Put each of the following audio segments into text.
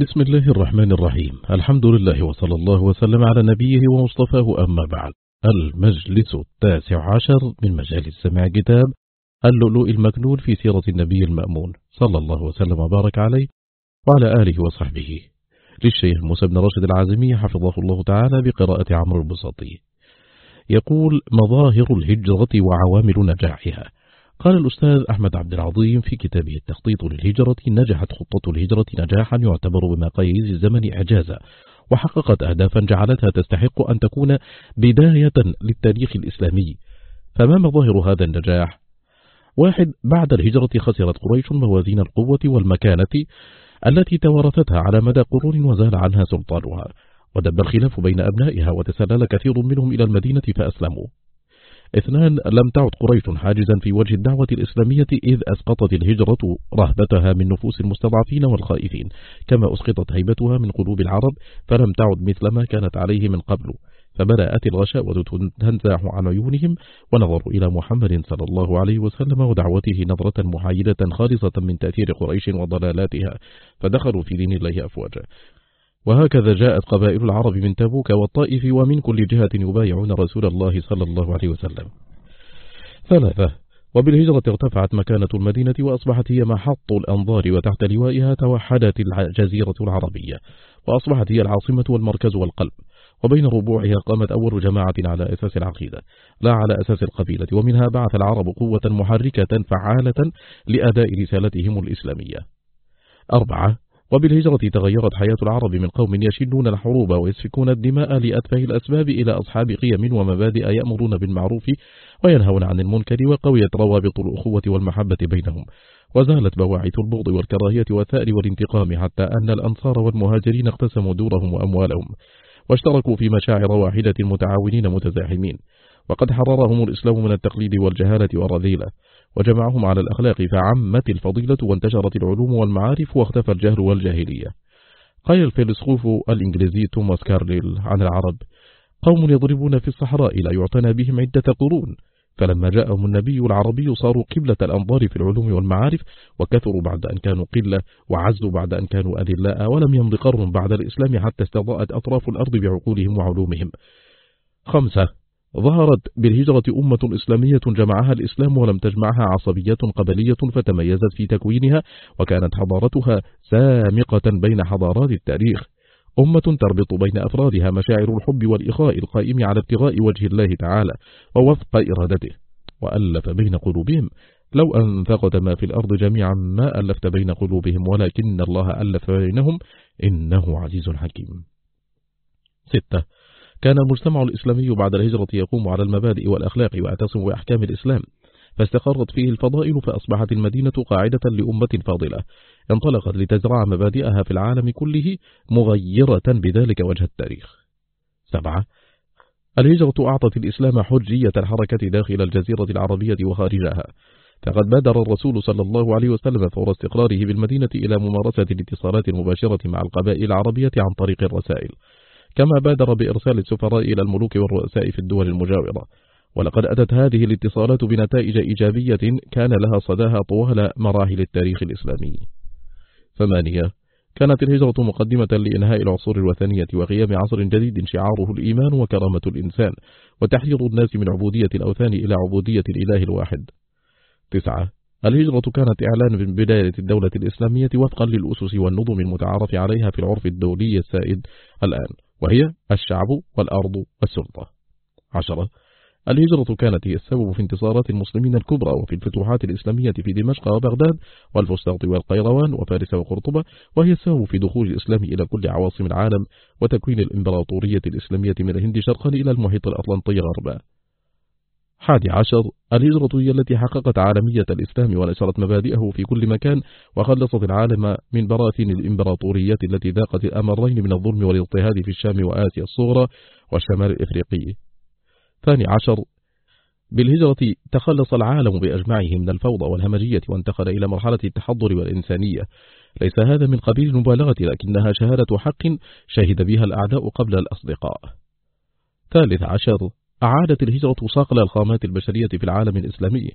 بسم الله الرحمن الرحيم. الحمد لله وصلى الله وسلم على نبيه ومصطفاه. أما بعد المجلس التاسع عشر من مجال السماع كتاب اللؤلؤ المكنون في سيرة النبي المأمون. صلى الله وسلم وبارك عليه وعلى آله وصحبه. للشيخ موسى بن راشد العازمي حفظه الله تعالى بقراءة عمرو البساطي. يقول مظاهر الهجرة وعوامل نجاحها. قال الأستاذ أحمد عبد العظيم في كتابه التخطيط للهجرة نجحت خطة الهجرة نجاحا يعتبر بمقاييس الزمن إعجازا وحققت أهدافا جعلتها تستحق أن تكون بداية للتاريخ الإسلامي فما مظاهر هذا النجاح؟ واحد بعد الهجرة خسرت قريش موازين القوة والمكانة التي توارثتها على مدى قرون وزال عنها سلطانها ودب الخلاف بين أبنائها وتسلل كثير منهم إلى المدينة فأسلموا اثنان لم تعد قريش حاجزا في وجه الدعوة الإسلامية إذ أسقطت الهجرة رهبتها من نفوس المستضعفين والخائفين. كما أسقطت هيبتها من قلوب العرب فلم تعد مثل ما كانت عليه من قبل. فبدأت الغشاوة تنزاح عن عيونهم ونظروا إلى محمد صلى الله عليه وسلم ودعوته نظرة محايدة خالصة من تأثير قريش وضلالاتها. فدخلوا في دين الله أفواجا. وهكذا جاءت قبائل العرب من تبوك والطائف ومن كل جهة يبايعون رسول الله صلى الله عليه وسلم. ثلاثة وبالهجرة ارتفعت مكانة المدينة وأصبحت هي محط الأنظار وتحت لوائها توحدت الجزيرة العربية وأصبحت هي العاصمة والمركز والقلب. وبين ربوعها قامت أول جماعة على أساس العقيدة. لا على أساس القبيلة ومنها بعث العرب قوة محركة فعالة لأداء رسالتهم الإسلامية. أربعة وبالهجرة تغيرت حياة العرب من قوم يشنون الحروب ويسفكون الدماء لأتفه الأسباب إلى أصحاب قيم ومبادئ يأمرون بالمعروف وينهون عن المنكر وقويت روابط الأخوة والمحبة بينهم. وزالت بواعث البغض والكراهية والثأر والانتقام حتى أن الأنصار والمهاجرين اقتسموا دورهم وأموالهم. واشتركوا في مشاعر واحدة متعاونين متزاحمين. وقد حررهم الإسلام من التقليد والجهالة والرذيلة. وجمعهم على الأخلاق فعمت الفضيلة وانتشرت العلوم والمعارف واختفى الجهل والجاهلية. قال الفيلسوف الإنجليزي توماس كارليل عن العرب قوم يضربون في الصحراء لا يعتنى بهم عدة قرون. فلما جاءهم النبي العربي صاروا قبلة الأنظار في العلوم والمعارف وكثروا بعد أن كانوا قلة وعزوا بعد أن كانوا أذلاء ولم يمض قرن بعد الإسلام حتى استضاءت أطراف الأرض بعقولهم وعلومهم. خمسة ظهرت بالهجرة أمة إسلامية جمعها الإسلام ولم تجمعها عصبية قبلية فتميزت في تكوينها وكانت حضارتها سامقة بين حضارات التاريخ. أمة تربط بين أفرادها مشاعر الحب والإخاء القائم على ابتغاء وجه الله تعالى ووفق إرادته. وألف بين قلوبهم. لو أنفقت ما في الأرض جميعا ما ألفت بين قلوبهم ولكن الله ألف بينهم. إنه عزيز حكيم. ستة كان المجتمع الإسلامي بعد الهجرة يقوم على المبادئ والأخلاق ويعتصم بأحكام الإسلام فاستقرت فيه الفضائل فأصبحت المدينة قاعدة لأمة فاضلة. انطلقت لتزرع مبادئها في العالم كله مغيرة بذلك وجه التاريخ. سبعة. الهجرة أعطت الإسلام حجية الحركة داخل الجزيرة العربية وخارجها. فقد بادر الرسول صلى الله عليه وسلم فور استقراره بالمدينة إلى ممارسة الاتصالات المباشرة مع القبائل العربية عن طريق الرسائل. كما بادر بإرسال السفراء إلى الملوك والرؤساء في الدول المجاورة. ولقد أتت هذه الاتصالات بنتائج إيجابية كان لها صداها طوال مراحل التاريخ الإسلامي. ثمانية كانت الهجرة مقدمة لإنهاء العصور الوثنية وقيام عصر جديد شعاره الإيمان وكرامة الإنسان وتحرير الناس من عبودية الأوثان إلى عبودية الإله الواحد. تسعة الهجرة كانت إعلان من بداية الدولة الإسلامية وفقا للأسس والنظم المتعارف عليها في العرف الدولي السائد الآن. وهي الشعب والأرض والسلطة. عشرة الهجرة كانت هي السبب في انتصارات المسلمين الكبرى وفي الفتوحات الإسلامية في دمشق وبغداد والفسطاط والقيروان وفارس وقرطبة وهي السبب في دخول الإسلام إلى كل عواصم العالم وتكوين الإمبراطورية الإسلامية من الهند شرقا إلى المحيط الأطلنطي غربا. حادي عشر الهجرة هي التي حققت عالمية الإسلام ونشرت مبادئه في كل مكان وخلصت العالم من براثن الإمبراطوريات التي ذاقت الأمرين من الظلم والاضطهاد في الشام وآسيا الصغرى والشمال الإفريقي. ثاني عشر بالهجرة تخلص العالم بأجمعه من الفوضى والهمجية وانتقل إلى مرحلة التحضر والإنسانية. ليس هذا من قبيل المبالغة لكنها شهادة حق شهد بها الأعداء قبل الأصدقاء. ثالث عشر أعادت الهجرة صقل الخامات البشرية في العالم الإسلامي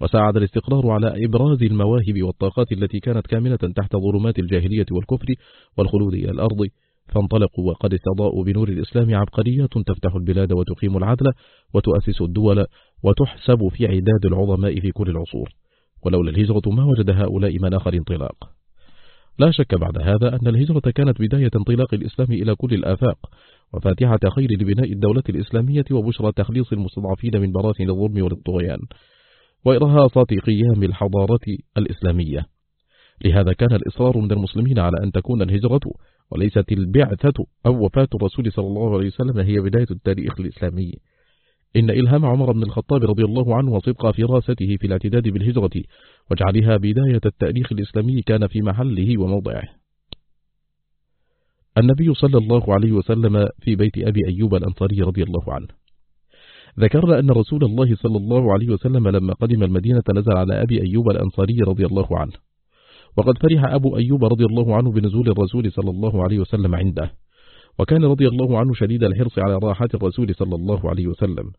وساعد الاستقرار على إبراز المواهب والطاقات التي كانت كامنة تحت ظلمات الجاهلية والكفر والخلود إلى الأرض. فانطلقوا وقد استضاءوا بنور الإسلام عبقريات تفتح البلاد وتقيم العدل وتؤسس الدول وتحسب في عداد العظماء في كل العصور. ولولا الهجرة ما وجد هؤلاء مناخ الانطلاق لا شك بعد هذا أن الهجرة كانت بداية انطلاق الإسلام إلى كل الآفاق وفاتحة خير لبناء الدولة الإسلامية وبشرى تخليص المستضعفين من براثن الظلم والطغيان وإرهاصات قيام الحضارة الإسلامية. لهذا كان الإصرار من المسلمين على أن تكون الهجرة وليست البعثة أو وفاة الرسول صلى الله عليه وسلم هي بداية التاريخ الإسلامي. إن إلهام عمر بن الخطاب رضي الله عنه وصدق فراسته في الاعتداد بالهجرة واجعلها بداية التاريخ الإسلامي كان في محله وموضعه. النبي صلى الله عليه وسلم في بيت أبي أيوب الأنصاري رضي الله عنه. ذكرنا أن رسول الله صلى الله عليه وسلم لما قدم المدينة نزل على أبي أيوب الأنصاري رضي الله عنه. وقد فرح أبو أيوب رضي الله عنه بنزول الرسول صلى الله عليه وسلم عنده. وكان رضي الله عنه شديد الحرص على راحة الرسول صلى الله عليه وسلم.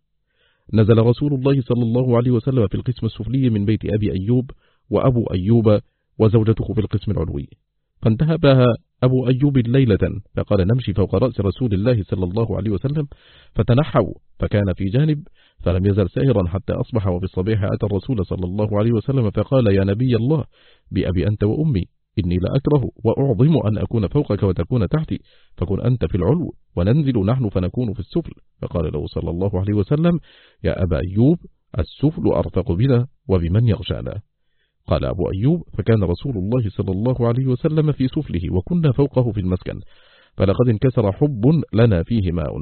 نزل رسول الله صلى الله عليه وسلم في القسم السفلي من بيت أبي أيوب وأبو أيوب وزوجته في القسم العلوي. فانتهبها أبو أيوب ليلة فقال نمشي فوق رأس رسول الله صلى الله عليه وسلم. فتنحوا فكان في جانب فلم يزل سائرا حتى أصبح وبالصبيح أتى الرسول صلى الله عليه وسلم فقال يا نبي الله بأبي أنت وأمي. إني لأكره وأعظم أن أكون فوقك وتكون تحتي. فكن أنت في العلو وننزل نحن فنكون في السفل. فقال له صلى الله عليه وسلم يا أبا أيوب السفل أرفق بنا وبمن يغشانا. قال أبو أيوب فكان رسول الله صلى الله عليه وسلم في سفله وكنا فوقه في المسكن. فلقد انكسر حب لنا فيه ماء.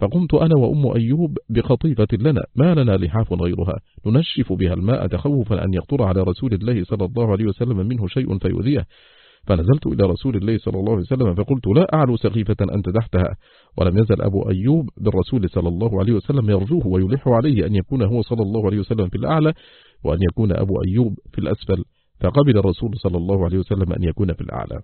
فقمت أنا وأم أيوب بخطيفة لنا ما لنا لحاف غيرها. ننشف بها الماء تخوفا أن يقطر على رسول الله صلى الله عليه وسلم منه شيء فيؤذيه. فنزلت إلى رسول الله صلى الله عليه وسلم فقلت لا أعلو سقيفة أنت تحتها. ولم يزل أبو أيوب بالرسول صلى الله عليه وسلم يرجوه ويلح عليه أن يكون هو صلى الله عليه وسلم في الأعلى وأن يكون أبو أيوب في الأسفل. فقبل الرسول صلى الله عليه وسلم أن يكون في الأعلى.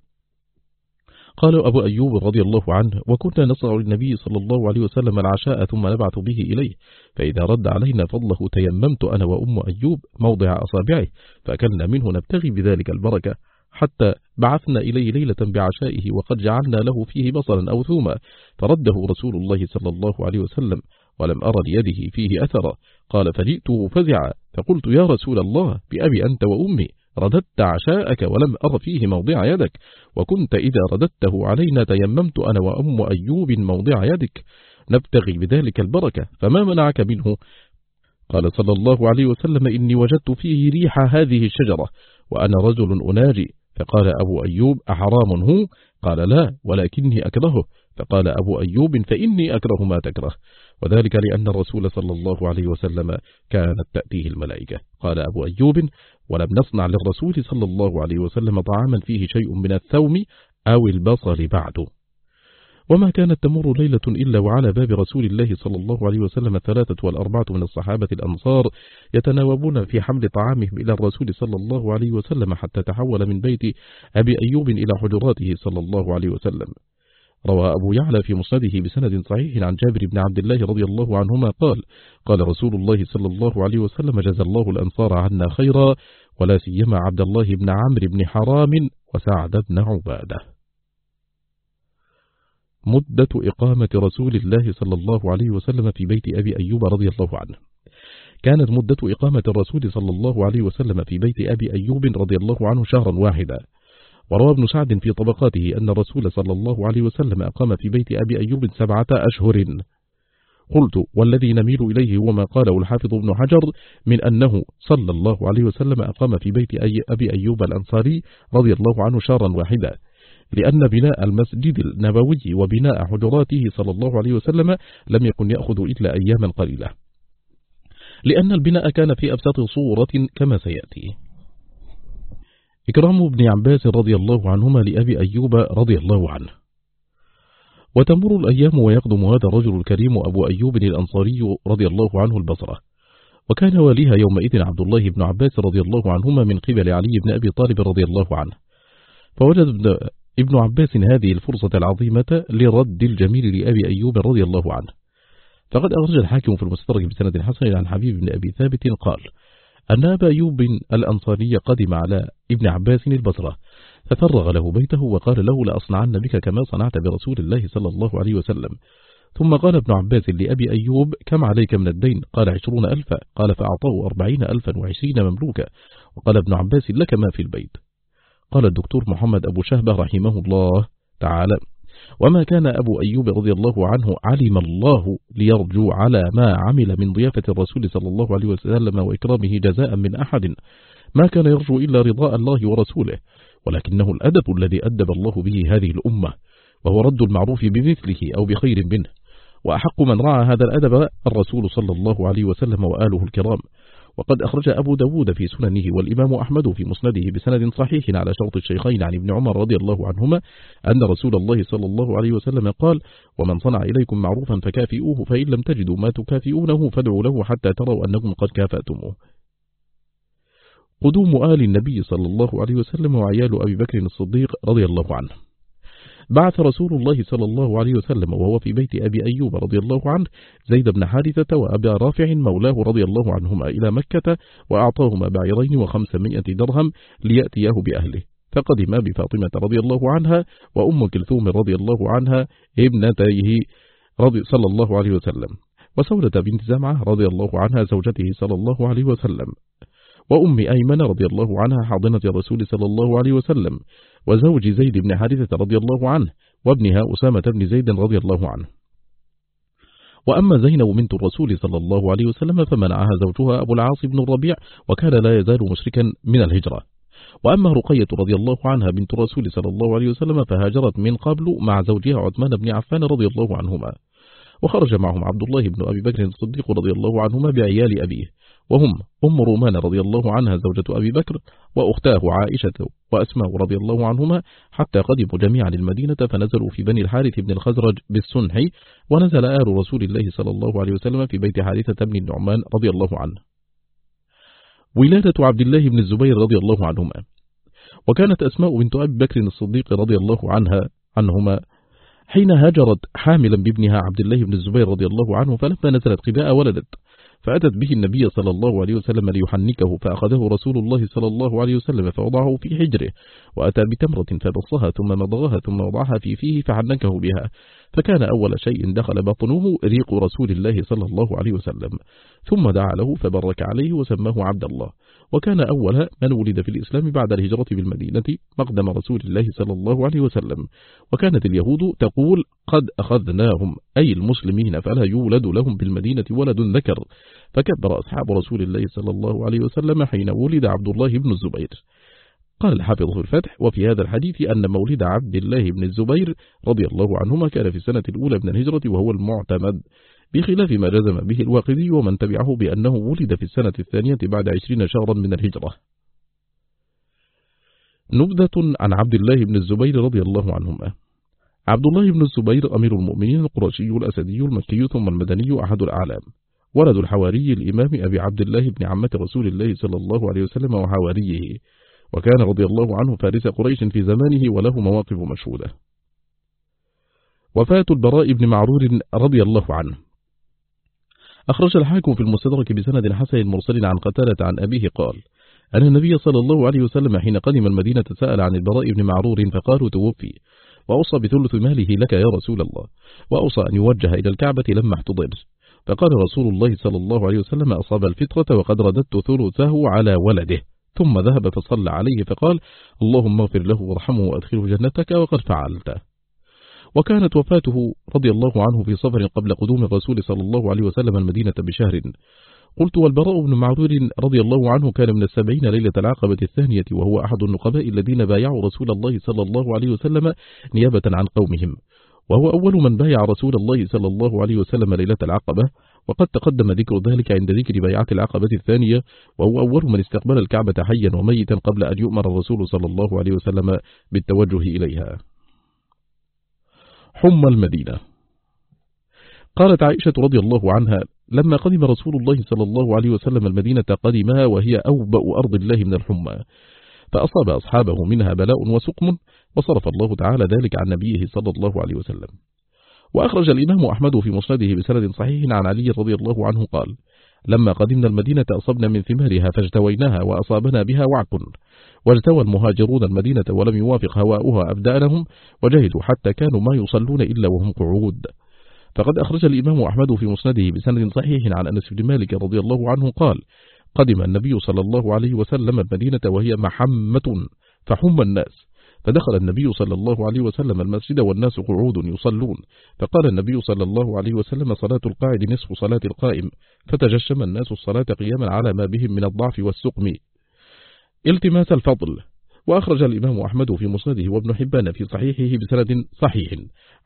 قال أبو أيوب رضي الله عنه وكنا نصنع للنبي صلى الله عليه وسلم العشاء ثم نبعث به إليه فإذا رد علينا فضله تيممت أنا وأم أيوب موضع أصابعه فأكلنا منه نبتغي بذلك البركة حتى بعثنا إليه ليلة بعشائه وقد جعلنا له فيه بصرا أو ثوما فرده رسول الله صلى الله عليه وسلم ولم أرى ليده فيه أثرا قال فجئته فزعا فقلت يا رسول الله بأبي أنت وأمي رددت عشاءك ولم أر فيه موضع يدك وكنت إذا رددته علينا تيممت أنا وأم أيوب موضع يدك. نبتغي بذلك البركة فما منعك منه؟ قال صلى الله عليه وسلم إني وجدت فيه ريح هذه الشجرة وأنا رجل أناجي. فقال أبو أيوب أحرام هو؟ قال لا ولكني أكرهه. فقال أبو أيوب فإني أكره ما تكره. وذلك لأن الرسول صلى الله عليه وسلم كانت تأتيه الملائكة. قال أبو أيوب ولم نصنع للرسول صلى الله عليه وسلم طعاما فيه شيء من الثوم أو البصل بعد. وما كانت تمر ليلة إلا وعلى باب رسول الله صلى الله عليه وسلم الثلاثة والأربعة من الصحابة الأنصار يتناوبون في حمل طعامهم إلى الرسول صلى الله عليه وسلم حتى تحول من بيت أبي أيوب إلى حجراته صلى الله عليه وسلم. روى أبو يعلى في مسنده بسند صحيح عن جابر بن عبد الله رضي الله عنهما قال قال رسول الله صلى الله عليه وسلم جزى الله الأنصار عنا خيرا ولا سيما عبد الله بن عمرو بن حرام وسعد بن عبادة. مدة إقامة رسول الله صلى الله عليه وسلم في بيت أبي أيوب رضي الله عنه. كانت مدة إقامة الرسول صلى الله عليه وسلم في بيت أبي أيوب رضي الله عنه شهرا واحدا. وروى ابن سعد في طبقاته أن الرسول صلى الله عليه وسلم أقام في بيت أبي أيوب سبعة أشهر. قلت والذي نميل إليه هو ما قاله الحافظ ابن حجر من أنه صلى الله عليه وسلم أقام في بيت أبي أيوب الأنصاري رضي الله عنه شهرا واحدا لأن بناء المسجد النبوي وبناء حجراته صلى الله عليه وسلم لم يكن يأخذ إلا أياما قليلة. لأن البناء كان في أبسط صورة كما سيأتي. إكرام ابن عباس رضي الله عنهما لأبي أيوب رضي الله عنه. وتمر الأيام ويقدم هذا الرجل الكريم أبو أيوب الأنصاري رضي الله عنه البصرة. وكان واليها يومئذ عبد الله بن عباس رضي الله عنهما من قبل علي بن أبي طالب رضي الله عنه. فوجد ابن عباس هذه الفرصة العظيمة لرد الجميل لأبي أيوب رضي الله عنه. فقد أخرج الحاكم في المستدرك بسند حسن عن حبيب بن أبي ثابت قال أن أبا أيوب الأنصاري قدم على ابن عباس البصرة ففرغ له بيته وقال له لأصنعن بك كما صنعت برسول الله صلى الله عليه وسلم. ثم قال ابن عباس لأبي أيوب كم عليك من الدين؟ قال عشرون ألفا. قال فأعطاه أربعين ألفا وعشرين مملوكا. وقال ابن عباس لك ما في البيت. قال الدكتور محمد أبو شهبة رحمه الله تعالى وما كان أبو أيوب رضي الله عنه علم الله ليرجو على ما عمل من ضيافة الرسول صلى الله عليه وسلم وإكرامه جزاء من أحد. ما كان يرجو إلا رضاء الله ورسوله ولكنه الأدب الذي أدب الله به هذه الأمة وهو رد المعروف بمثله أو بخير منه. وأحق من رعى هذا الأدب الرسول صلى الله عليه وسلم وآله الكرام. وقد أخرج أبو داود في سننه والإمام أحمد في مسنده بسند صحيح على شرط الشيخين عن ابن عمر رضي الله عنهما أن رسول الله صلى الله عليه وسلم قال ومن صنع إليكم معروفا فكافئوه فإن لم تجدوا ما تكافئونه فادعوا له حتى تروا أنكم قد كافأتموه. قدوم آل النبي صلى الله عليه وسلم وعيال أبي بكر الصديق رضي الله عنه. بعث رسول الله صلى الله عليه وسلم وهو في بيت أبي أيوب رضي الله عنه زيد بن حارثة وأبا رافع مولاه رضي الله عنهما إلى مكة وأعطاهما بعيرين وخمسمائة درهم ليأتيه بأهله. فقدما بفاطمة رضي الله عنها وأم كلثوم رضي الله عنها ابنتيه رضي صلى الله عليه وسلم. وسولة بنت زمعة رضي الله عنها زوجته صلى الله عليه وسلم. وأم أيمن رضي الله عنها حاضنة الرسول صلى الله عليه وسلم. وزوج زيد بن حارثة رضي الله عنه وابنها أسامة بن زيد رضي الله عنه. وأما زينب بنت الرسول صلى الله عليه وسلم فمنعها زوجها أبو العاص بن الربيع وكان لا يزال مشركا من الهجرة. وأما رقية رضي الله عنها بنت الرسول صلى الله عليه وسلم فهاجرت من قبل مع زوجها عثمان بن عفان رضي الله عنهما. وخرج معهم عبد الله بن أبي بكر الصديق رضي الله عنهما بعيال أبيه. وهم أم رومان رضي الله عنها زوجة أبي بكر وأختاه عائشة وأسماء رضي الله عنهما حتى قدموا جميعا للمدينة فنزلوا في بني الحارث بن الخزرج بالسنح ونزل آل رسول الله صلى الله عليه وسلم في بيت حارثة بن النعمان رضي الله عنه. ولادة عبد الله بن الزبير رضي الله عنهما. وكانت أسماء بنت أبي بكر الصديق رضي الله عنها عنهما حين هاجرت حاملا بابنها عبد الله بن الزبير رضي الله عنه فلما نزلت قباء ولدت. فأتت به النبي صلى الله عليه وسلم ليحنكه فأخذه رسول الله صلى الله عليه وسلم فوضعه في حجره وأتى بتمرة فبصها ثم مضغها ثم وضعها في فيه فحنكه بها. فكان أول شيء دخل بطنه ريق رسول الله صلى الله عليه وسلم ثم دعا له فبرك عليه وسماه عبد الله. وكان أول من ولد في الإسلام بعد الهجرة بالمدينة مقدم رسول الله صلى الله عليه وسلم. وكانت اليهود تقول قد أخذناهم أي المسلمين فلا يولد لهم بالمدينة ولد ذكر. فكبر أصحاب رسول الله صلى الله عليه وسلم حين ولد عبد الله بن الزبير. قال الحافظ في الفتح وفي هذا الحديث أن مولد عبد الله بن الزبير رضي الله عنهما كان في السنة الأولى من الهجرة وهو المعتمد. بخلاف ما جزم به الواقدي ومن تبعه بأنه ولد في السنة الثانية بعد عشرين شهرا من الهجرة. نبذة عن عبد الله بن الزبير رضي الله عنهما. عبد الله بن الزبير أمير المؤمنين القرشي الأسدي المكي ثم المدني أحد الأعلام. ولد الحواري الإمام أبي عبد الله بن عمة رسول الله صلى الله عليه وسلم وحواريه. وكان رضي الله عنه فارس قريش في زمانه وله مواقف مشهودة. وفاة البراء بن معرور رضي الله عنه. أخرج الحاكم في المستدرك بسند حسن مرسل عن قتالة عن أبيه قال أن النبي صلى الله عليه وسلم حين قدم المدينة سأل عن البراء بن معرور فقالوا توفي وأوصى بثلث ماله لك يا رسول الله وأوصى أن يوجه إلى الكعبة لما احتضر فقال رسول الله صلى الله عليه وسلم أصاب الفطرة وقد رددت ثلثه على ولده. ثم ذهب فصلى عليه فقال اللهم اغفر له وارحمه وأدخله جنتك وقد فعلت وكانت وفاته رضي الله عنه في صفر قبل قدوم الرسول صلى الله عليه وسلم المدينة بشهر. قلت والبراء بن معرور رضي الله عنه كان من السبعين ليلة العقبة الثانية وهو أحد النقباء الذين بايعوا رسول الله صلى الله عليه وسلم نيابة عن قومهم. وهو أول من بايع رسول الله صلى الله عليه وسلم ليلة العقبة وقد تقدم ذكر ذلك عند ذكر بيعة العقبة الثانية. وهو أول من استقبل الكعبة حيا وميتا قبل أن يؤمر الرسول صلى الله عليه وسلم بالتوجه إليها. حمى المدينة. قالت عائشة رضي الله عنها لما قدم رسول الله صلى الله عليه وسلم المدينة قدمها وهي أوبأ أرض الله من الحمى. فأصاب أصحابه منها بلاء وسقم وصرف الله تعالى ذلك عن نبيه صلى الله عليه وسلم. وأخرج الإمام أحمد في مسنده بسند صحيح عن علي رضي الله عنه قال لما قدمنا المدينة أصبنا من ثمارها فاجتويناها وأصابنا بها وعك واجتوى المهاجرون المدينة ولم يوافق هواؤها أبدانهم وجهدوا حتى كانوا ما يصلون إلا وهم قعود. فقد أخرج الإمام أحمد في مسنده بسند صحيح عن أنس بن مالك رضي الله عنه قال قدم النبي صلى الله عليه وسلم المدينة وهي محمة فحم الناس. فدخل النبي صلى الله عليه وسلم المسجد والناس قعود يصلون. فقال النبي صلى الله عليه وسلم صلاة القاعد نصف صلاة القائم. فتجشم الناس الصلاة قياما على ما بهم من الضعف والسقم. التماس الفضل. وأخرج الإمام أحمد في مسنده وابن حبان في صحيحه بسند صحيح.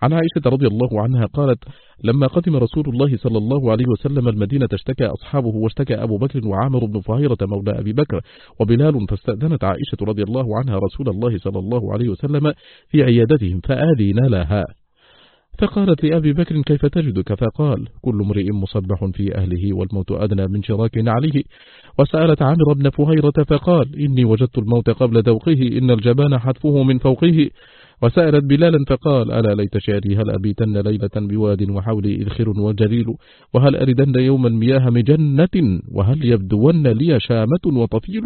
عن عائشة رضي الله عنها قالت لما قدم رسول الله صلى الله عليه وسلم المدينة اشتكى أصحابه واشتكى أبو بكر وعامر بن فهيرة مولى أبي بكر وبلال فاستأذنت عائشة رضي الله عنها رسول الله صلى الله عليه وسلم في عيادتهم فآذين لها. فقالت لأبي بكر كيف تجدك فقال كل امرئ مصبح في أهله والموت أدنى من شراك عليه. وسألت عامر بن فهيرة فقال إني وجدت الموت قبل دوقه إن الجبان حتفه من فوقه. وسألت بلالا فقال ألا ليت شعري هل أبيتن ليلة بواد وحولي إذخر وجليل؟ وهل أردن يوما مياه مجنة؟ وهل يبدون لي شامة وطفيل؟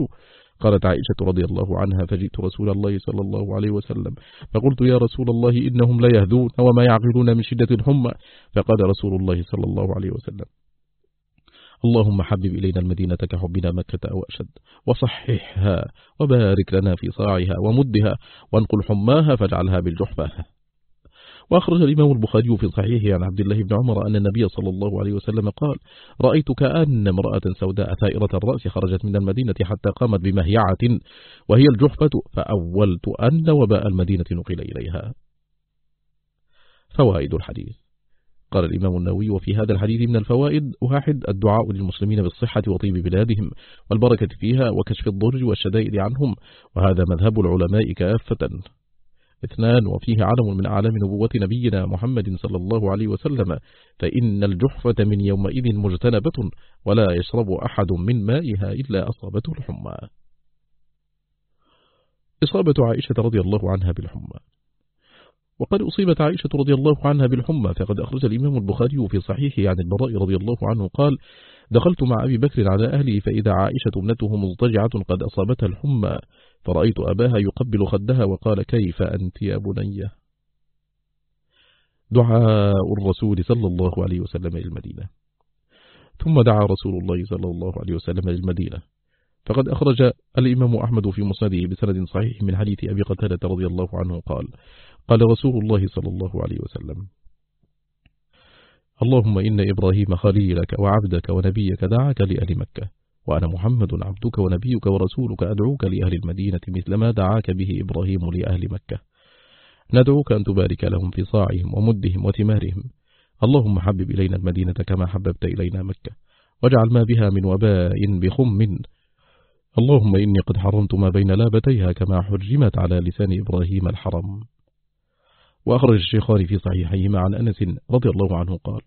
قالت عائشة رضي الله عنها فجئت رسول الله صلى الله عليه وسلم فقلت يا رسول الله إنهم لا يهدون وما يعقلون من شدة الحمى. فقال رسول الله صلى الله عليه وسلم اللهم حبب إلينا المدينة كحبنا مكة أو أشد وصححها وبارك لنا في صاعها ومدها وانقل حماها فاجعلها بالجحفة. وأخرج الإمام البخاري في صحيحه عن عبد الله بن عمر أن النبي صلى الله عليه وسلم قال رأيت كأن امرأة سوداء ثائرة الرأس خرجت من المدينة حتى قامت بمهيعة وهي الجحفة فأولت أن وباء المدينة نقل إليها. فوائد الحديث. قال الإمام النووي وفي هذا الحديث من الفوائد واحد الدعاء للمسلمين بالصحة وطيب بلادهم والبركة فيها وكشف الضر والشدائد عنهم وهذا مذهب العلماء كافة. اثنان وفيه علم من أعلام نبوة نبينا محمد صلى الله عليه وسلم فإن الجحفة من يومئذ مجتنبة ولا يشرب أحد من مائها إلا أصابته الحمى. إصابة عائشة رضي الله عنها بالحمى. وقد أصيبت عائشة رضي الله عنها بالحمى فقد أخرج الإمام البخاري في صحيحه عن البراء رضي الله عنه قال دخلت مع أبي بكر على أهلي فإذا عائشة ابنته مضطجعة قد أصابتها الحمى فرأيت أباها يقبل خدها وقال كيف أنت يا بني؟ دعاء الرسول صلى الله عليه وسلم للمدينة. ثم دعا رسول الله صلى الله عليه وسلم للمدينة. فقد أخرج الإمام أحمد في مسنده بسند صحيح من حديث أبي قتادة رضي الله عنه قال قال رسول الله صلى الله عليه وسلم اللهم إن إبراهيم خليلك وعبدك ونبيك دعاك لأهل مكة وأنا محمد عبدك ونبيك ورسولك أدعوك لأهل المدينة مثل ما دعاك به إبراهيم لأهل مكة. ندعوك أن تبارك لهم في صاعهم ومدهم وثمارهم. اللهم حبب إلينا المدينة كما حببت إلينا مكة واجعل ما بها من وباء بخم. اللهم إني قد حرمت ما بين لابتيها كما حرمت على لسان إبراهيم الحرم. وأخرج الشيخان في صحيحيهما عن أنس رضي الله عنه قال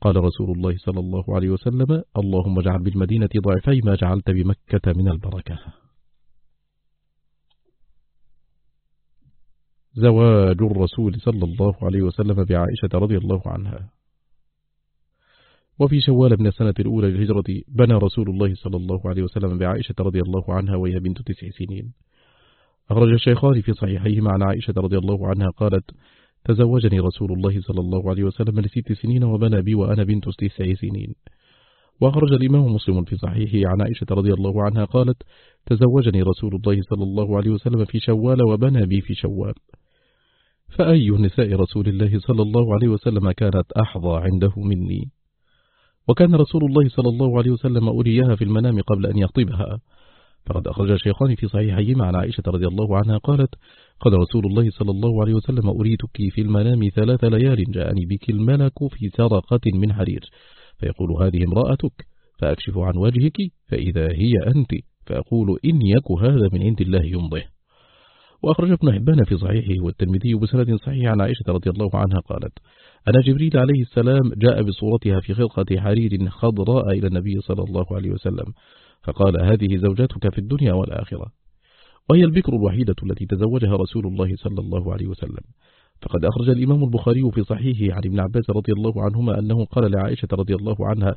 قال رسول الله صلى الله عليه وسلم اللهم اجعل بالمدينة ضعفي ما جعلت بمكة من البركة. زواج الرسول صلى الله عليه وسلم بعائشة رضي الله عنها. وفي شوال من السنة الأولى للهجرة بنى رسول الله صلى الله عليه وسلم بعائشة رضي الله عنها وهي بنت تسع سنين. أخرج الشيخان في صحيحيهما عن عائشة رضي الله عنها قالت تزوجني رسول الله صلى الله عليه وسلم لست سنين وبنى بي وأنا بنت تسع سنين. وأخرج الإمام مسلم في صحيحه عن عائشة رضي الله عنها قالت تزوجني رسول الله صلى الله عليه وسلم في شوال وبنى بي في شوال. فأي نساء رسول الله صلى الله عليه وسلم كانت أحظى عنده مني؟ وكان رسول الله صلى الله عليه وسلم أريها في المنام قبل أن يخطبها. فقد أخرج الشيخان في صحيحيهما عن عائشة رضي الله عنها قالت قال رسول الله صلى الله عليه وسلم أريدك في المنام ثلاث ليال جاءني بك الملك في سرقة من حرير. فيقول هذه امرأتك فأكشف عن وجهك فإذا هي أنت فأقول إن يك هذا من عند الله يمضه وأخرج ابن حبان في صحيحه والترمذي بسند صحيح عن عائشة رضي الله عنها قالت أن جبريل عليه السلام جاء بصورتها في خلقة حرير خضراء إلى النبي صلى الله عليه وسلم. فقال هذه زوجاتك في الدنيا والآخرة. وهي البكر الوحيدة التي تزوجها رسول الله صلى الله عليه وسلم. فقد أخرج الإمام البخاري في صحيحه عن ابن عباس رضي الله عنهما أنه قال لعائشة رضي الله عنها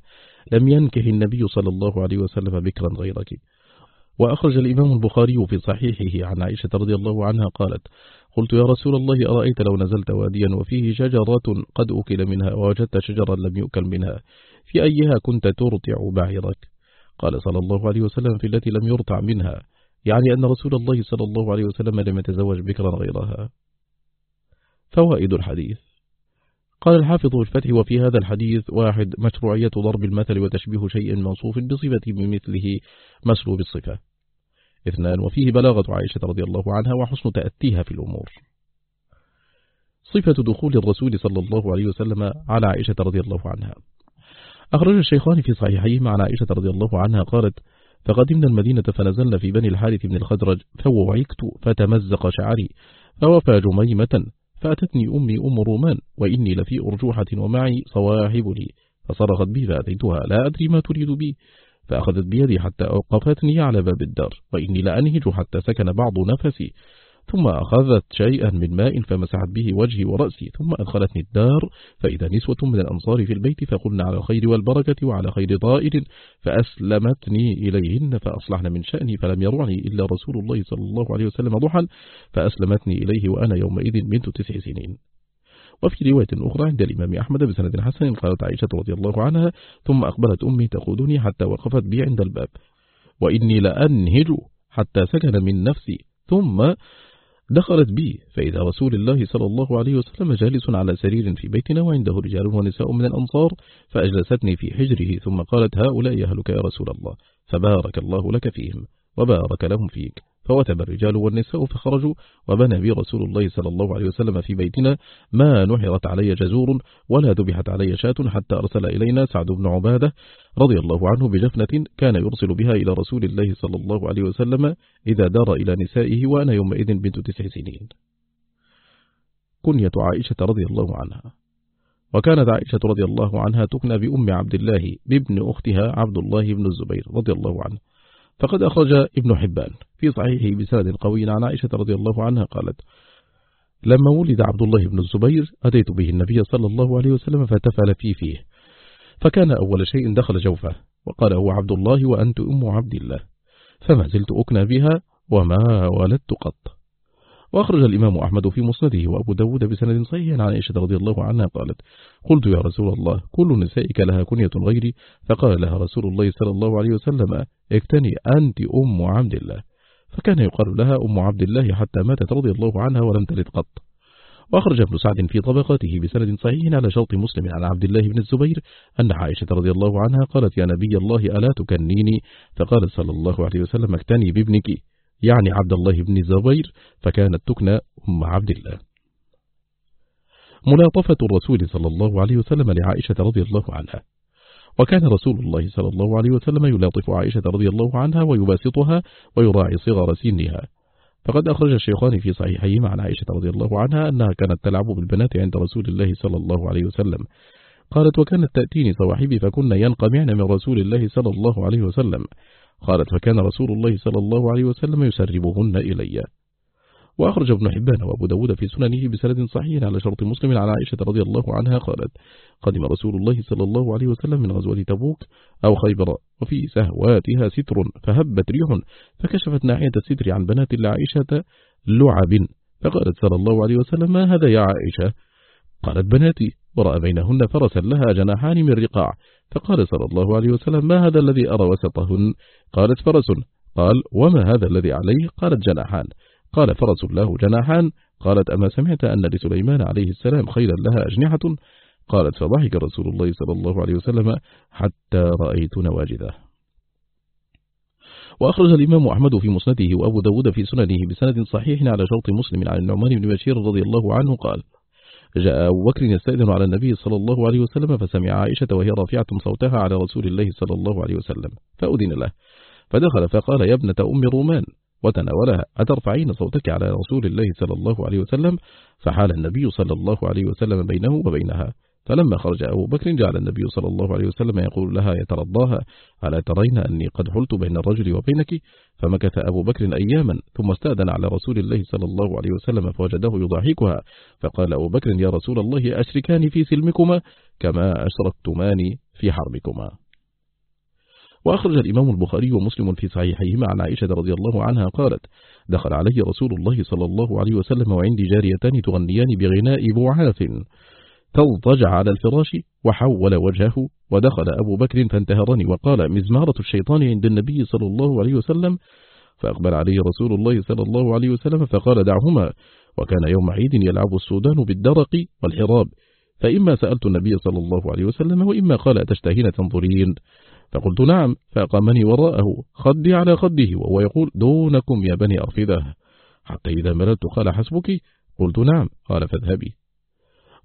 لم ينكه النبي صلى الله عليه وسلم بكرا غيرك. وأخرج الإمام البخاري في صحيحه عن عائشة رضي الله عنها قالت قلت يا رسول الله أرأيت لو نزلت واديا وفيه شجرة قد أكل منها ووجدت شجرا لم يؤكل منها. في أيها كنت ترتع بعيرك؟ قال صلى الله عليه وسلم في التي لم يرتع منها يعني أن رسول الله صلى الله عليه وسلم لم يتزوج بكرا غيرها. فوائد الحديث. قال الحافظ في الفتح وفي هذا الحديث واحد مشروعية ضرب المثل وتشبيه شيء منصوف بصفة بمثله مسلوب الصفة اثنان وفيه بلاغة عائشة رضي الله عنها وحسن تأتيها في الأمور. صفة دخول الرسول صلى الله عليه وسلم على عائشة رضي الله عنها. أخرج الشيخان في صحيحيهما عن عائشة رضي الله عنها قالت فقدمنا المدينة فنزلنا في بني الحارث بن الخزرج فوعكت فتمرق شعري فوفى جميمة فأتتني أمي أم رومان وإني لفي أرجوحة ومعي صواحب لي فصرخت بي فأتيتها لا أدري ما تريد بي فأخذت بيدي حتى أوقفتني على باب الدار وإني لأنهج حتى سكن بعض نفسي ثم أخذت شيئا من ماء فمسحت به وجهي ورأسي ثم أدخلتني الدار فإذا نسوة من الأنصار في البيت فقلنا على الخير والبركة وعلى خير ضائر فأسلمتني إليهن فأصلحن من شأني فلم يرعني إلا رسول الله صلى الله عليه وسلم ضحى فأسلمتني إليه وأنا يومئذ بنت تسع سنين. وفي رواية أخرى عند الإمام أحمد بسند حسن قالت عائشة رضي الله عنها ثم أقبلت أمي تقودني حتى وقفت بي عند الباب وإني لأنهج حتى سكن من نفسي ثم دخلت بي فإذا رسول الله صلى الله عليه وسلم جالس على سرير في بيتنا وعنده رجال ونساء من الأنصار فأجلستني في حجره ثم قالت هؤلاء أهلك يا رسول الله فبارك الله لك فيهم وبارك لهم فيك. فوتب الرجال والنساء فخرجوا وبنى بي رسول الله صلى الله عليه وسلم في بيتنا ما نحرت علي جزور ولا ذبحت علي شاة حتى أرسل إلينا سعد بن عبادة رضي الله عنه بجفنة كان يرسل بها إلى رسول الله صلى الله عليه وسلم إذا دار إلى نسائه وأنا يومئذ بنت تسع سنين. كنية عائشة رضي الله عنها. وكانت عائشة رضي الله عنها تكنى بأم عبد الله بابن أختها عبد الله بن الزبير رضي الله عنه. فقد أخرج ابن حبان. في صحيحه بسند قوي عن عائشة رضي الله عنها قالت لما ولد عبد الله بن الزبير أتيت به النبي صلى الله عليه وسلم فتفل في فيه فكان أول شيء دخل جوفه وقال هو عبد الله وأنت أم عبد الله فما زلت أكنى بها وما ولدت قط. وأخرج الإمام أحمد في مسنده وأبو داود بسند صحيح عن عائشة رضي الله عنها قالت قلت يا رسول الله كل نسائك لها كنية غيري فقال لها رسول الله صلى الله عليه وسلم اكتني أنت أم عبد الله. فكان يقال لها أم عبد الله حتى ماتت رضي الله عنها ولم تلد قط. وأخرج ابن سعد في طبقاته بسند صحيح على شرط مسلم عن عبد الله بن الزبير أن عائشة رضي الله عنها قالت يا نبي الله ألا تكنيني؟ فقال صلى الله عليه وسلم اكتني بابنك يعني عبد الله بن الزبير فكانت تكنى أم عبد الله. ملاطفة الرسول صلى الله عليه وسلم لعائشة رضي الله عنها. وكان رسول الله صلى الله عليه وسلم يلاطف عائشة رضي الله عنها ويباسطها ويراعي صغر سنها. فقد أخرج الشيخان في صحيحيهما عن عائشة رضي الله عنها أنها كانت تلعب بالبنات عند رسول الله صلى الله عليه وسلم. قالت وكانت تأتيني صواحبي فكن ينقمعن من رسول الله صلى الله عليه وسلم. قالت فكان رسول الله صلى الله عليه وسلم يسربهن إلي. وأخرج ابن حبان وأبو داود في سننه بسند صحيح على شرط مسلم على عائشة رضي الله عنها قالت قدم رسول الله صلى الله عليه وسلم من غزوة تبوك أو خيبر وفي سهواتها ستر فهبت ريح فكشفت ناحية الستر عن بنات لعائشة لعب فقالت صلى الله عليه وسلم ما هذا يا عائشة؟ قالت بناتي ورأى بينهن فرسا لها جناحان من رقاع. فقال صلى الله عليه وسلم ما هذا الذي أرى وسطهن؟ قالت فرس قال وما هذا الذي عليه؟ قالت جناحان. قال فرس له جناحان قالت أما سمعت أن لسليمان عليه السلام خيرا لها أجنحة؟ قالت فضحك رسول الله صلى الله عليه وسلم حتى رأيت نواجذه. وأخرج الإمام أحمد في مسنده وأبو داود في سننه بسند صحيح على شرط مسلم عن النعمان بن بشير رضي الله عنه قال جاء أبو بكر يستأذن على النبي صلى الله عليه وسلم فسمع عائشة وهي رافعة صوتها على رسول الله صلى الله عليه وسلم فأذن له. فدخل فقال يا ابنة أم رومان. وتناولها. أترفعين صوتك على رسول الله صلى الله عليه وسلم؟ فحال النبي صلى الله عليه وسلم بينه وبينها. فلما خرج أبو بكر جعل النبي صلى الله عليه وسلم يقول لها يترضاها ألا ترين أني قد حلت بين الرجل وبينك؟ فمكث أبو بكر أياما ثم استأذن على رسول الله صلى الله عليه وسلم فوجده يضحكها فقال أبو بكر يا رسول الله أشركاني في سلمكما كما أشركتماني في حربكما. وأخرج الإمام البخاري ومسلم في صحيحيهما عن عائشة رضي الله عنها قالت دخل علي رسول الله صلى الله عليه وسلم وعندي جاريتان تغنيان بغناء بعاث فاضطجع على الفراش وحول وجهه ودخل أبو بكر فانتهرني وقال مزمارة الشيطان عند النبي صلى الله عليه وسلم. فأقبل عليه رسول الله صلى الله عليه وسلم فقال دعهما. وكان يوم عيد يلعب السودان بالدرق والحراب. فإما سألت النبي صلى الله عليه وسلم وإما قال أتشتهين تنظرين؟ فقلت نعم فأقامني وراءه خدي على خده وهو يقول دونكم يا بني أرفدة. حتى إذا مللت قال حسبك؟ قلت نعم. قال فاذهبي.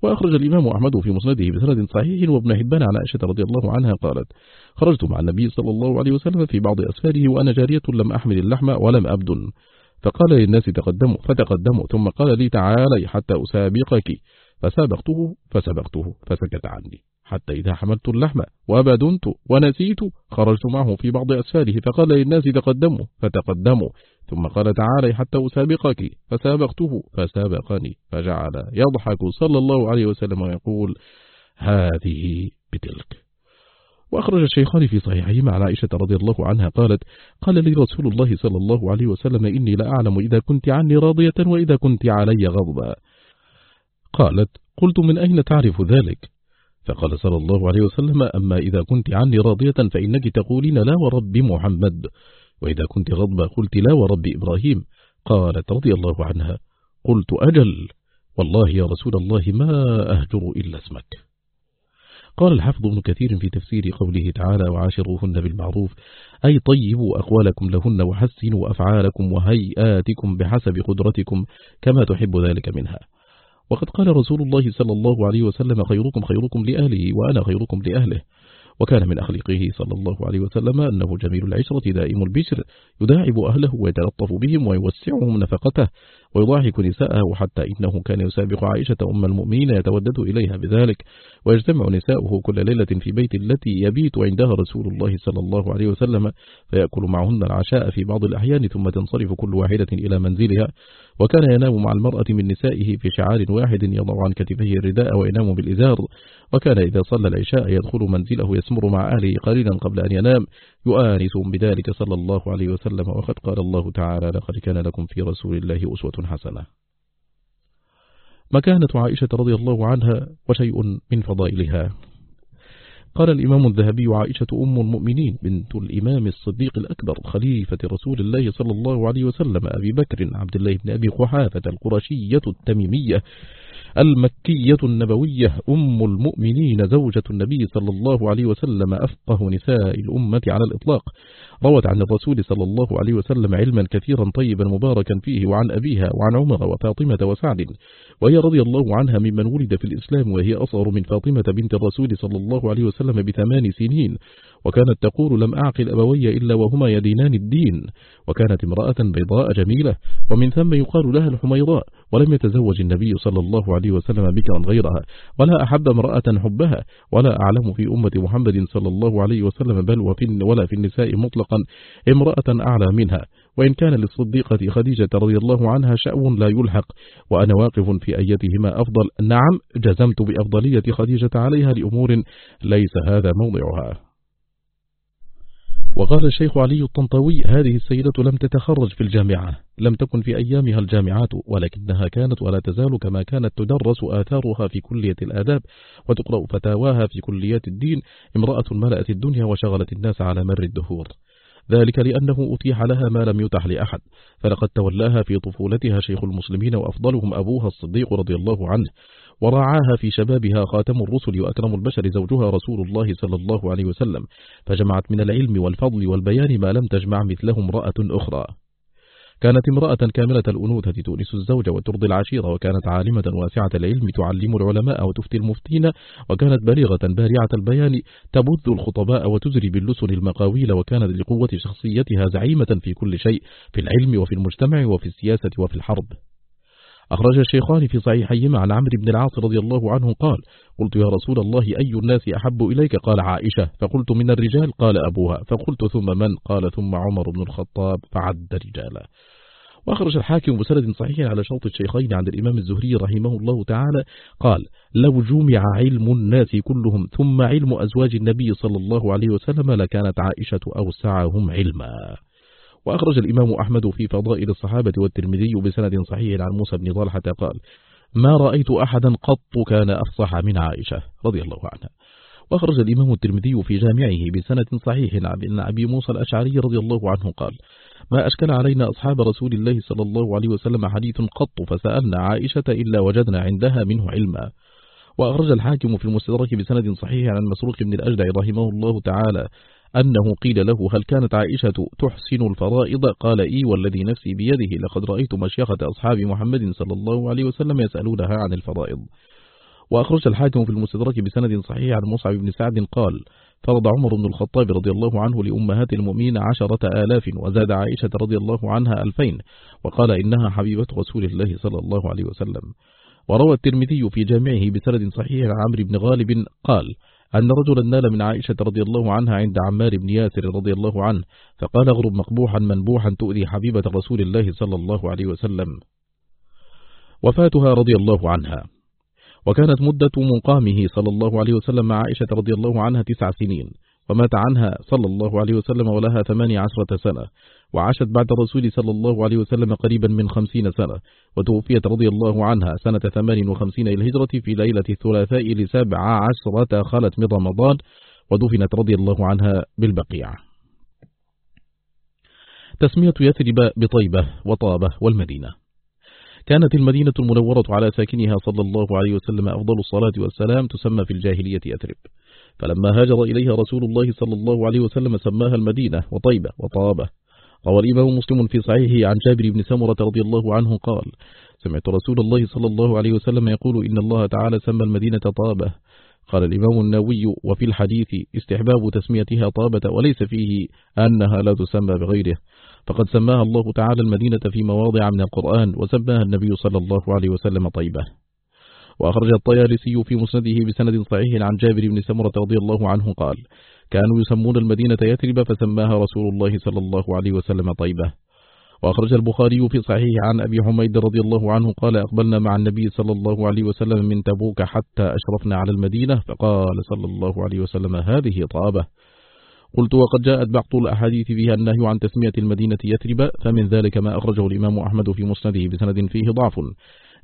وأخرج الإمام أحمد في مسنده بسند صحيح وابن حبان عن عائشة رضي الله عنها قالت خرجت مع النبي صلى الله عليه وسلم في بعض أسفاره وأنا جارية لم أحمل اللحم ولم أبدن فقال للناس تقدموا فتقدموا ثم قال لي تعالي حتى أسابقك. فسابقته فسبقته فسكت عني. حتى إذا حملت اللحم وبدنت ونسيت خرجت معه في بعض أسفاره فقال للناس تقدموا فتقدموا. ثم قال تعالى حتى أسابقك فسابقته فسابقني فجعل يضحك صلى الله عليه وسلم ويقول هذه بتلك. وأخرج الشيخان في صحيحهما عن عائشة رضي الله عنها قالت قال لي رسول الله صلى الله عليه وسلم إني لا أعلم إذا كنت عني راضية وإذا كنت علي غضبا. قالت قلت من أين تعرف ذلك؟ فقال صلى الله عليه وسلم أما إذا كنت عني راضية فإنك تقولين لا ورب محمد. وإذا كنت غضبة قلت لا ورب إبراهيم. قالت رضي الله عنها قلت أجل. والله يا رسول الله ما أهجر إلا اسمك. قال الحافظ ابن كثير في تفسير قوله تعالى وعاشروهن بالمعروف. أي طيبوا أقوالكم لهن وحسنوا أفعالكم وهيئاتكم بحسب قدرتكم كما تحب ذلك منها. وقد قال رسول الله صلى الله عليه وسلم خيركم خيركم لأهله وأنا خيركم لأهله. وكان من أخلاقه صلى الله عليه وسلم أنه جميل العشرة دائم البشر يداعب أهله ويتلطف بهم ويوسعهم نفقته. ويضاحك نساءه حتى إنه كان يسابق عائشة أم المؤمنين يتودد إليها بذلك ويجتمع نساؤه كل ليلة في بيت التي يبيت عندها رسول الله صلى الله عليه وسلم فيأكل معهن العشاء في بعض الأحيان ثم تنصرف كل واحدة إلى منزلها وكان ينام مع المرأة من نسائه في شعار واحد يضع عن كتفيه الرداء وينام بالإزار وكان إذا صلى العشاء يدخل منزله يسمر مع أهله قليلا قبل أن ينام يؤانسهم بذلك صلى الله عليه وسلم وقد قال الله تعالى لقد كان لكم في رسول الله أسوة حسنة. مكانة عائشة رضي الله عنها وشيء من فضائلها. قال الإمام الذهبي عائشة أم المؤمنين بنت الإمام الصديق الأكبر خليفة رسول الله صلى الله عليه وسلم أبي بكر عبد الله بن أبي قحافة القرشية التميمية المكية النبوية أم المؤمنين زوجة النبي صلى الله عليه وسلم أفقه نساء الأمة على الإطلاق. روت عن الرسول صلى الله عليه وسلم علما كثيرا طيبا مباركا فيه وعن أبيها وعن عمر وفاطمة وسعد. وهي رضي الله عنها ممن ولد في الإسلام وهي أصغر من فاطمة بنت الرسول صلى الله عليه وسلم بثمان سنين. وكانت تقول لم أعقل أبوي إلا وهما يدينان الدين. وكانت امرأة بيضاء جميلة ومن ثم يقال لها الحميضاء ولم يتزوج النبي صلى الله عليه وسلم بكرا غيرها. ولا أحب امرأة حبها ولا أعلم في أمة محمد صلى الله عليه وسلم بل وفي ولا في النساء مطلقا. امرأة أعلى منها. وإن كان للصديقة خديجة رضي الله عنها شأو لا يلحق وأنا واقف في أيتهما أفضل. نعم جزمت بأفضلية خديجة عليها لأمور ليس هذا موضعها. وقال الشيخ علي الطنطاوي هذه السيدة لم تتخرج في الجامعة. لم تكن في أيامها الجامعات ولكنها كانت ولا تزال كما كانت تدرس آثارها في كلية الآداب وتقرأ فتاواها في كليات الدين. امرأة ملأت الدنيا وشغلت الناس على مر الدهور. ذلك لأنه أتيح لها ما لم يتح لأحد. فلقد تولاها في طفولتها شيخ المسلمين وأفضلهم أبوها الصديق رضي الله عنه ورعاها في شبابها خاتم الرسل وأكرم البشر زوجها رسول الله صلى الله عليه وسلم فجمعت من العلم والفضل والبيان ما لم تجمع مثله امرأة أخرى. كانت امرأة كاملة الأنوثة تؤنس الزوج وترضي العشيرة وكانت عالمة واسعة العلم تعلم العلماء وتفتي المفتين وكانت بليغة بارعة البيان تبث الخطباء وتزري باللسن المقاويل وكانت لقوة شخصيتها زعيمة في كل شيء في العلم وفي المجتمع وفي السياسة وفي الحرب. أخرج الشيخان في صحيحيهما عن عمرو بن العاص رضي الله عنه قال قلت يا رسول الله أي الناس أحب إليك؟ قال عائشة. فقلت من الرجال؟ قال أبوها. فقلت ثم من؟ قال ثم عمر بن الخطاب. فعد رجالا وأخرج الحاكم بسند صحيح على شرط الشيخين عند الإمام الزهري رحمه الله تعالى. قال لو جمع علم الناس كلهم ثم علم أزواج النبي صلى الله عليه وسلم لكانت عائشة أوسعهم علما. وأخرج الإمام أحمد في فضائل الصحابة والترمذي بسند صحيح عن موسى بن طلحة قال ما رأيت أحدا قط كان أفصح من عائشة رضي الله عنها. وأخرج الإمام الترمذي في جامعه بسند صحيح عن أبي موسى الأشعري رضي الله عنه قال ما أشكل علينا أصحاب رسول الله صلى الله عليه وسلم حديث قط فسألنا عائشة إلا وجدنا عندها منه علما. وأخرج الحاكم في المستدرك بسند صحيح عن مسروق بن الأجدع رحمه الله تعالى أنه قيل له هل كانت عائشة تحسن الفرائض؟ قال إي والذي نفسي بيده لقد رأيت مشيخة أصحاب محمد صلى الله عليه وسلم يسألونها عن الفرائض. وأخرج الحاكم في المستدرك بسند صحيح عن مصعب بن سعد قال فرض عمر بن الخطاب رضي الله عنه لأمهات المؤمنين عشرة آلاف وزاد عائشة رضي الله عنها ألفين وقال إنها حبيبة رسول الله صلى الله عليه وسلم وروى الترمذي في جامعه بسند صحيح عن عمرو بن غالب قال أن رجلا نال من عائشة رضي الله عنها عند عمار بن ياسر رضي الله عنه فقال اغرب مقبوحا منبوحا تؤذي حبيبة رسول الله صلى الله عليه وسلم. وفاتها رضي الله عنها. وكانت مدة مقامه صلى الله عليه وسلم مع عائشة رضي الله عنها تسع سنين ومات عنها صلى الله عليه وسلم ولها ثمانية عشرة سنة. وعاشت بعد الرسول صلى الله عليه وسلم قريبا من خمسين سنة وتوفيت رضي الله عنها سنة ثمان وخمسين الهجرة في ليلة الثلاثاء لسبع عشرة خلت من رمضان ودفنت رضي الله عنها بالبقيع. تسمية يثرب بطيبة وطابة والمدينة. كانت المدينة المنورة على ساكنها صلى الله عليه وسلم أفضل الصلاة والسلام تسمى في الجاهلية يثرب. فلما هاجر إليها رسول الله صلى الله عليه وسلم سماها المدينة وطيبة وطابة. روى الإمام مسلم في صحيحه عن جابر بن سمرة رضي الله عنه قال سمعت رسول الله صلى الله عليه وسلم يقول إن الله تعالى سمى المدينة طابة قال الإمام النووي وفي الحديث استحباب تسميتها طابة وليس فيه أنها لا تسمى بغيره. فقد سماها الله تعالى المدينة في مواضع من القرآن وسماها النبي صلى الله عليه وسلم طيبة وأخرج الطيالسي في مسنده بسند صحيح عن جابر بن سمرة رضي الله عنه قال كانوا يسمون المدينة يثرب فسماها رسول الله صلى الله عليه وسلم طيبة. وأخرج البخاري في صحيح عن أبي حميد رضي الله عنه قال أقبلنا مع النبي صلى الله عليه وسلم من تبوك حتى أشرفنا على المدينة فقال صلى الله عليه وسلم هذه طابة. قلت وقد جاءت بعض الأحاديث فيها النهي عن تسمية المدينة يثرب فمن ذلك ما أخرجه الإمام أحمد في مسنده بسند فيه ضعف.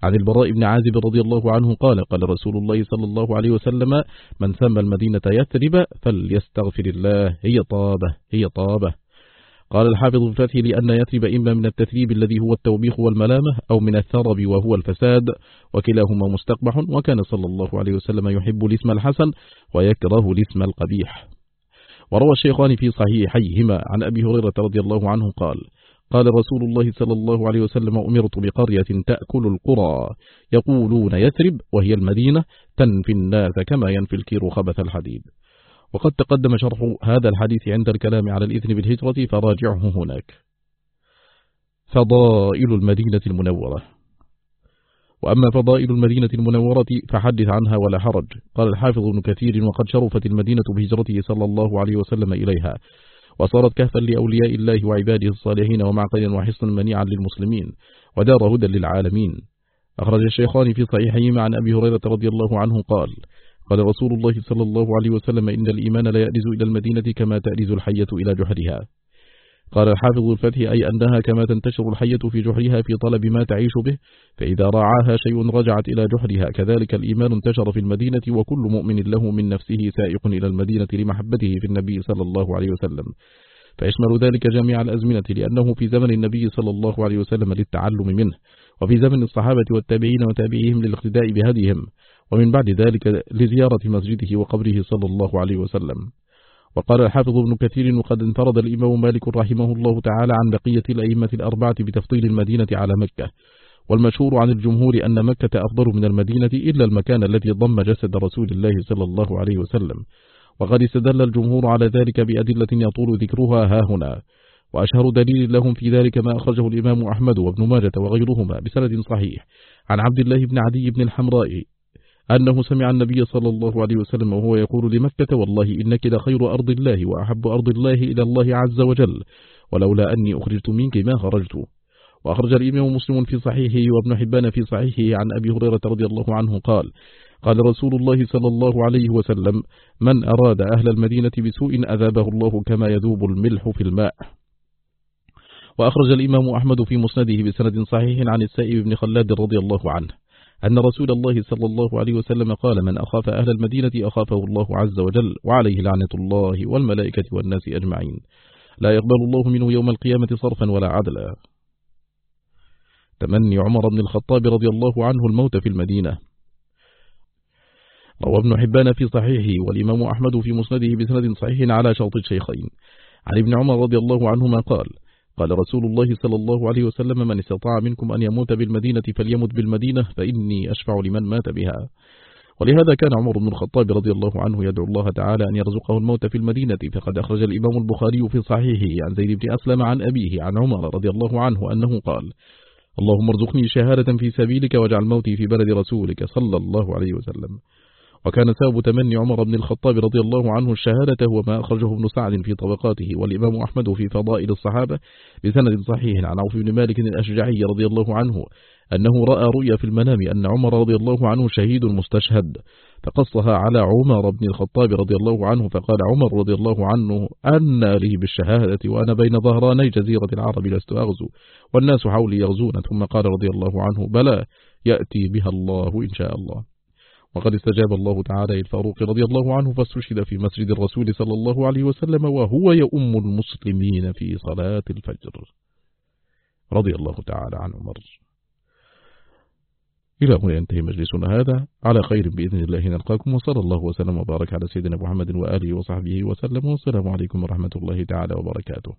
عن البراء بن عازب رضي الله عنه قال قال رسول الله صلى الله عليه وسلم من سمى المدينة يثرب فليستغفر الله هي طابة هي طابة. قال الحافظ الفتح لأن يثرب إما من التثريب الذي هو التوبيخ والملامة أو من الثرب وهو الفساد وكلاهما مستقبح وكان صلى الله عليه وسلم يحب الاسم الحسن ويكره الاسم القبيح. وروى الشيخان في صحيحيهما عن أبي هريرة رضي الله عنه قال قال رسول الله صلى الله عليه وسلم أمرت بقرية تأكل القرى. يقولون يثرب وهي المدينة تنفي الناس كما ينفي الكير خبث الحديد. وقد تقدم شرح هذا الحديث عند الكلام على الإذن بالهجرة فراجعه هناك. فضائل المدينة المنورة. وأما فضائل المدينة المنورة فحدث عنها ولا حرج. قال الحافظ ابن كثير وقد شرفت المدينة بهجرته صلى الله عليه وسلم إليها. وصارت كهفا لأولياء الله وعباده الصالحين ومعقلا وحصنا منيعا للمسلمين ودار هدى للعالمين. أخرج الشيخان في صحيحهما عن أبي هريرة رضي الله عنه قال قال رسول الله صلى الله عليه وسلم إن الإيمان لا يأرز إلى المدينة كما تأرز الحية إلى جحرها قال الحافظ الفتح أي أنها كما تنتشر الحية في جحرها في طلب ما تعيش به فإذا رعاها شيء رجعت إلى جحرها. كذلك الإيمان انتشر في المدينة وكل مؤمن له من نفسه سائق إلى المدينة لمحبته في النبي صلى الله عليه وسلم. فيشمل ذلك جميع الأزمنة لأنه في زمن النبي صلى الله عليه وسلم للتعلم منه وفي زمن الصحابة والتابعين وتابعيهم للاقتداء بهديهم ومن بعد ذلك لزيارة مسجده وقبره صلى الله عليه وسلم. وقال الحافظ ابن كثير وقد انفرد الإمام مالك رحمه الله تعالى عن بقية الأئمة الأربعة بتفضيل المدينة على مكة. والمشهور عن الجمهور أن مكة أفضل من المدينة إلا المكان الذي ضم جسد رسول الله صلى الله عليه وسلم. وقد استدل الجمهور على ذلك بأدلة يطول ذكرها ها هنا. وأشهر دليل لهم في ذلك ما أخرجه الإمام أحمد وابن ماجة وغيرهما بسند صحيح. عن عبد الله بن عدي بن الحمراء أنه سمع النبي صلى الله عليه وسلم وهو يقول لمكة والله إنك لخير أرض الله وأحب أرض الله إلى الله عز وجل ولولا أني أخرجت منك ما خرجت. وأخرج الإمام مسلم في صحيحه وابن حبان في صحيحه عن أبي هريرة رضي الله عنه قال قال رسول الله صلى الله عليه وسلم من أراد أهل المدينة بسوء أذابه الله كما يذوب الملح في الماء. وأخرج الإمام أحمد في مسنده بسند صحيح عن السائب بن خلاد رضي الله عنه. أن رسول الله صلى الله عليه وسلم قال من أخاف أهل المدينة أخافه الله عز وجل وعليه لعنة الله والملائكة والناس أجمعين. لا يقبل الله منه يوم القيامة صرفا ولا عدلا. تمني عمر بن الخطاب رضي الله عنه الموت في المدينة. روى ابن حبان في صحيحه والإمام أحمد في مسنده بسند صحيح على شرط الشيخين. عن ابن عمر رضي الله عنهما قال قال رسول الله صلى الله عليه وسلم من استطاع منكم أن يموت بالمدينة فليمت بالمدينة فإني أشفع لمن مات بها. ولهذا كان عمر بن الخطاب رضي الله عنه يدعو الله تعالى أن يرزقه الموت في المدينة. فقد أخرج الإمام البخاري في صحيحه عن زيد بن أسلم عن أبيه عن عمر رضي الله عنه أنه قال اللهم ارزقني شهادة في سبيلك واجعل موتي في بلد رسولك صلى الله عليه وسلم. وكان سبب تمني عمر بن الخطاب رضي الله عنه الشهادة هو ما أخرجه ابن سعد في طبقاته والإمام أحمد في فضائل الصحابة بسند صحيح عن عوف بن مالك الأشجعي رضي الله عنه أنه رأى رؤيا في المنام أن عمر رضي الله عنه شهيد مستشهد فقصها على عمر بن الخطاب رضي الله عنه فقال عمر رضي الله عنه أن لي بالشهادة وأنا بين ظهراني جزيرة العرب لست أغزو والناس حولي يغزون ثم قال رضي الله عنه بلى يأتي بها الله إن شاء الله. وقد استجاب الله تعالى للفاروق رضي الله عنه فاستشهد في مسجد الرسول صلى الله عليه وسلم وهو يؤم المسلمين في صلاة الفجر. رضي الله تعالى عن عمر إلى هنا ينتهي مجلسنا هذا. على خير بإذن الله نلقاكم وصلى الله وسلم وبارك على سيدنا محمد وآله وصحبه وسلم والسلام عليكم ورحمة الله تعالى وبركاته.